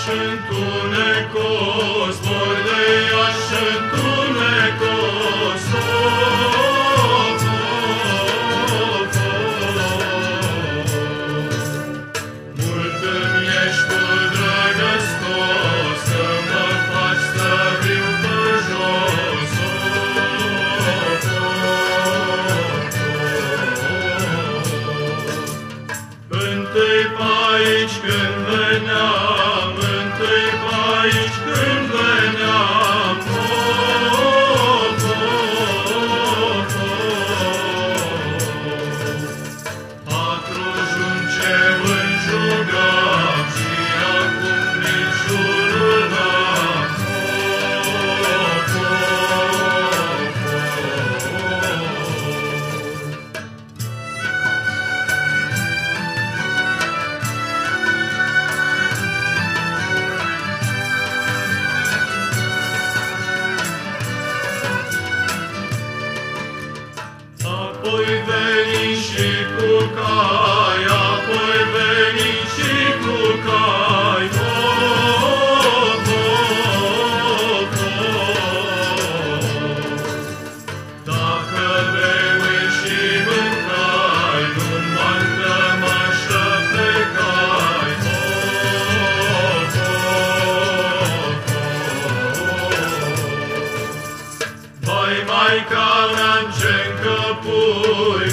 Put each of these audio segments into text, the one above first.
Iași întunecos, zbor de Iași întunecos, of, of, of. Mult îmi ești tu să mă faci să viu aici când Poi veni și cu caia, veni și cu cai. Oh, oh, oh, Dacă beui și mâncai, nu mă așa pe cai. Vai mai calea, încencă pui,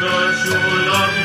căciul am